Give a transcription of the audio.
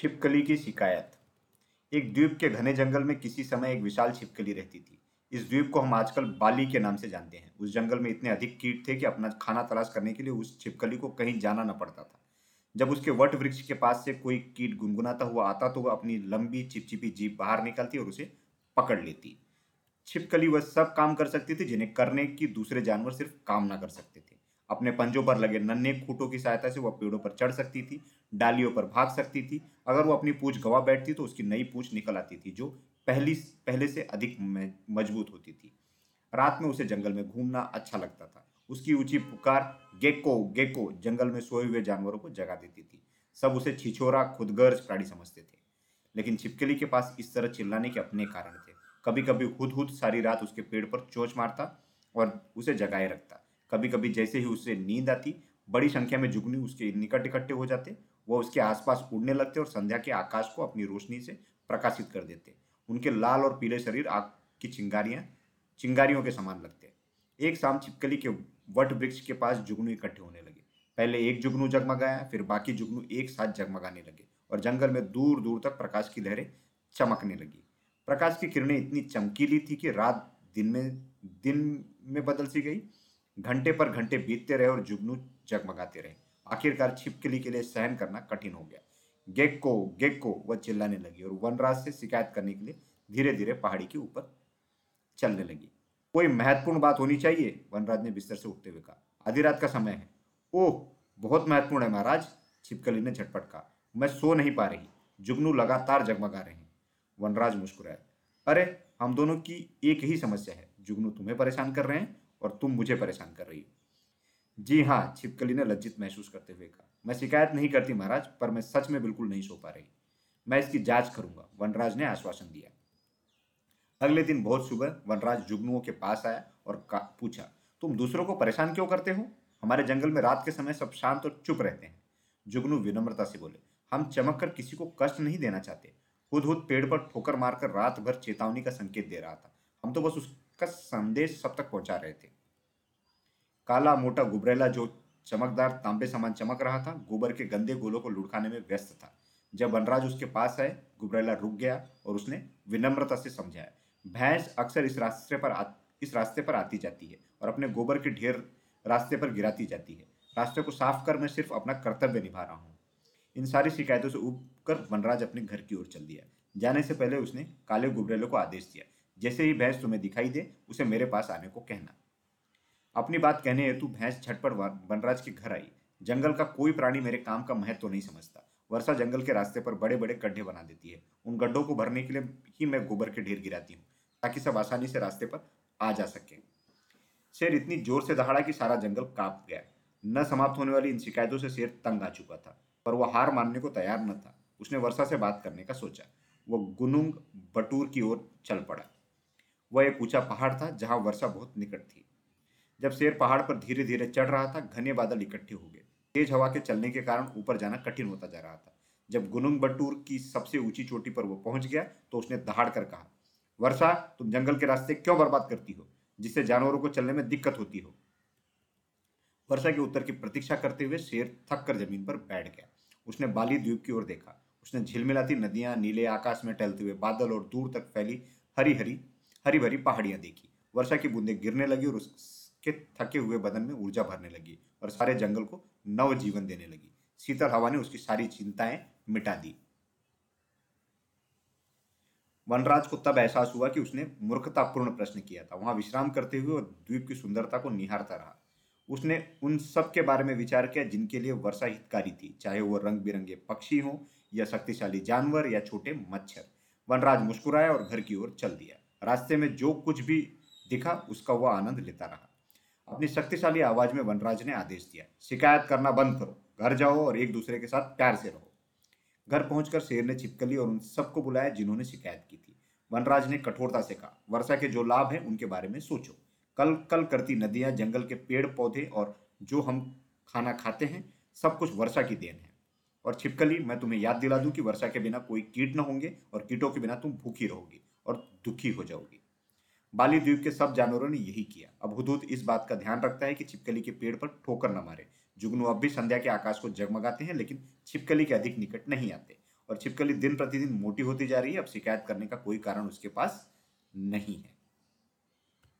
छिपकली की शिकायत। एक द्वीप के घने जंगल में किसी समय एक विशाल छिपकली रहती थी। इस द्वीप को हम आजकल बाली के नाम से जानते हैं। उस जंगल में इतने अधिक कीट थे कि अपना खाना तलाश करने के लिए उस छिपकली को कहीं जाना न पड़ता था। जब उसके वट वृक्ष के पास से कोई कीट गुनगुनाता हुआ आता तो वह अपनी लंबी चिपचिपी जीप बाहर निकलती और उसे पकड़ लेती। छिपकली वह सब काम कर सकती थी जिन्हें करने की दूसरे जानवर सिर्फ़ काम ना कर सकते थे। अपने पंजों पर लगे नन्हे खूटों की सहायता से वह पेड़ों पर चढ़ सकती थी, डालियों पर भाग सकती थी। अगर वो अपनी पूछ गवा बैठती तो उसकी नई पूछ निकल आती थी, जो पहली, पहले से अधिक मज़बूत होती थी। रात में उसे जंगल में घूमना अच्छा लगता था। उसकी ऊँची पुकार गेको गेको जंगल में सोए हुए जानवरों को जगा देती थी। सब उसे छिछोरा, खुदगर्ज प्राणी समझते थे। लेकिन छिपकली के पास इस तरह चिल्लाने के अपने कारण थे। कभी कभी हुद हुद सारी रात उसके पेड़ पर चोच मारता और उसे जगाए रखता। कभी कभी जैसे ही उसे नींद आती, बड़ी संख्या में जुगनी उसके निकट इकट्ठे हो जाते, वह उसके आसपास उड़ने लगते और संध्या के आकाश को अपनी रोशनी से प्रकाशित कर देते। उनके लाल और पीले शरीर आग की चिंगारियाँ, चिंगारियों के समान लगते। एक शाम छिपकली के वट वृक्ष के पास जुगनू इकट्ठे होने लगे। पहले एक जुगनू जगमगाया, फिर बाकी जुगनू एक साथ जगमगाने लगे और जंगल में दूर दूर तक प्रकाश की लहरें चमकने लगी। प्रकाश की किरणें इतनी चमकीली थी कि रात दिन में दिन में बदल सी गई। घंटे पर घंटे बीतते रहे और जुगनू जगमगाते रहे। आखिरकार छिपकली के लिए सहन करना कठिन हो गया। गेक्को गेक्को, वह चिल्लाने लगी और वनराज से शिकायत करने के लिए धीरे धीरे पहाड़ी के ऊपर चलने लगी। कोई महत्वपूर्ण बात होनी चाहिए? वनराज ने बिस्तर से उठते हुए कहा। आधी रात का समय है। ओह, बहुत महत्वपूर्ण है महाराज, छिपकली ने झटपट कहा। मैं सो नहीं पा रही। जुगनू लगातार जगमगा रहे हैं। वनराज मुस्कुराया अरे, हम दोनों की एक ही समस्या है। जुगनू तुम्हें परेशान कर रहे हैं और तुम मुझे परेशान कर रही हो। जी हाँ छिपकली ने लज्जित महसूस करते हुए कहा, मैं शिकायत नहीं करती महाराज, पर मैं सच में बिल्कुल नहीं सो पा रही। मैं इसकी जाँच करूँगा। वनराज ने आश्वासन दिया। अगले दिन बहुत सुबह वनराज जुगनुओं के पास आया और पूछा, तुम दूसरों को परेशान क्यों करते हो? हमारे जंगल में रात के समय सब शांत और चुप रहते हैं। जुगनू विनम्रता से बोले, हम चमक कर किसी को कष्ट नहीं देना चाहते। खुद खुद पेड़ पर ठोकर मारकर रात भर चेतावनी का संकेत दे रहा था। हम तो बस उस का संदेश सब तक पहुँचा रहे थे। काला मोटा गुबरेला जो चमकदार तांबे समान चमक रहा था गोबर के गंदे गोलों को लुढ़काने में व्यस्त था। जब वनराज उसके पास आए गुबरेला रुक गया और उसने विनम्रता से समझाया भैंस अक्सर इस रास्ते पर आ, इस रास्ते पर आती जाती है और अपने गोबर के ढेर रास्ते पर गिराती जाती है। रास्ते को साफ़ कर मैं सिर्फ़ अपना कर्तव्य निभा रहा हूँ। इन सारी शिकायतों से उब कर वनराज अपने घर की ओर चल दिया। जाने से पहले उसने काले गुबरेले को आदेश दिया जैसे ही भैंस तुम्हें दिखाई दे, उसे मेरे पास आने को कहना। अपनी बात कहने हेतु भैंस झटपट वनराज के घर आई। जंगल का कोई प्राणी मेरे काम का महत्व तो नहीं समझता। वर्षा जंगल के रास्ते पर बड़े बड़े गड्ढे बना देती है। उन गड्ढों को भरने के लिए ही मैं गोबर के ढेर गिराती हूँ, ताकि सब आसानी से रास्ते पर आ जा सके। शेर इतनी ज़ोर से दहाड़ा कि सारा जंगल काँप गया। न समाप्त होने वाली इन शिकायतों से शेर तंग आ चुका था, पर वह हार मानने को तैयार न था। उसने वर्षा से बात करने का सोचा। वह गुनुंग बटूर की ओर चल पड़ा। वह एक ऊँचा पहाड़ था जहाँ वर्षा बहुत निकट थी। जब शेर पहाड़ पर धीरे धीरे चढ़ रहा था, घने बादल इकट्ठे हो गए। तेज हवा के चलने के कारण ऊपर जाना कठिन होता जा रहा था। जब गुनुंग बटूर की सबसे ऊँची चोटी पर वो पहुँच गया तो उसने दहाड़ कर कहा, वर्षा, तुम जंगल के रास्ते क्यों बर्बाद करती हो, जिससे जानवरों को चलने में दिक्कत होती हो? वर्षा के उत्तर की प्रतीक्षा करते हुए शेर थक कर ज़मीन पर बैठ गया। उसने बाली द्वीप की ओर देखा। उसने झिलमिलाती नदियाँ नीले आकाश में टहलते हुए बादल और दूर तक फैली हरी हरी हरी भरी पहाड़ियाँ देखी। वर्षा की बूंदें गिरने लगी और उसके थके हुए बदन में ऊर्जा भरने लगी और सारे जंगल को नव जीवन देने लगी। शीतल हवा ने उसकी सारी चिंताएँ मिटा दी। वनराज को तब एहसास हुआ कि उसने मूर्खतापूर्ण प्रश्न किया था। वहाँ विश्राम करते हुए और द्वीप की सुंदरता को निहारता रहा। उसने उन सब के बारे में विचार किया जिनके लिए वर्षा हितकारी थी, चाहे वो रंग बिरंगे पक्षी हों या शक्तिशाली जानवर या छोटे मच्छर। वनराज मुस्कुराया और घर की ओर चल दिया। रास्ते में जो कुछ भी दिखा, उसका वह आनंद लेता रहा। अपनी शक्तिशाली आवाज़ में वनराज ने आदेश दिया, शिकायत करना बंद करो। घर जाओ और एक दूसरे के साथ प्यार से रहो। घर पहुंचकर शेर ने छिपकली और उन सबको बुलाया जिन्होंने शिकायत की थी। वनराज ने कठोरता से कहा, वर्षा के जो लाभ हैं, उनके बारे में सोचो। कल कल करती नदियाँ, जंगल के पेड़ पौधे और जो हम खाना खाते हैं, सब कुछ वर्षा की देन है। और छिपकली, मैं तुम्हें याद दिला दूँ कि वर्षा के बिना कोई कीट न होंगे और कीटों के बिना तुम भूखी रहोगी। और दुखी हो जाओगी। बाली द्वीप के सब जानवरों ने यही किया। अब हुदूद इस बात का ध्यान रखता है कि छिपकली के पेड़ पर ठोकर न मारे। जुगनू अब भी संध्या के आकाश को जगमगाते हैं, लेकिन छिपकली के अधिक निकट नहीं आते। और छिपकली दिन प्रतिदिन मोटी होती जा रही है, अब शिकायत करने का कोई कारण उसके पास नहीं है।